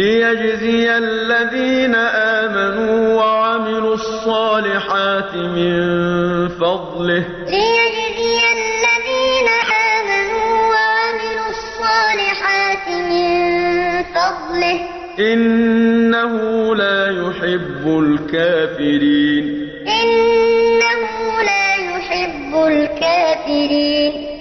ليجزي الذين آمنوا وعملوا الصالحات من فضله ليجزي الذين آمنوا وعملوا الصالحات من فضله إنه لا يحب الكافرين إنه لا يحب الكافرين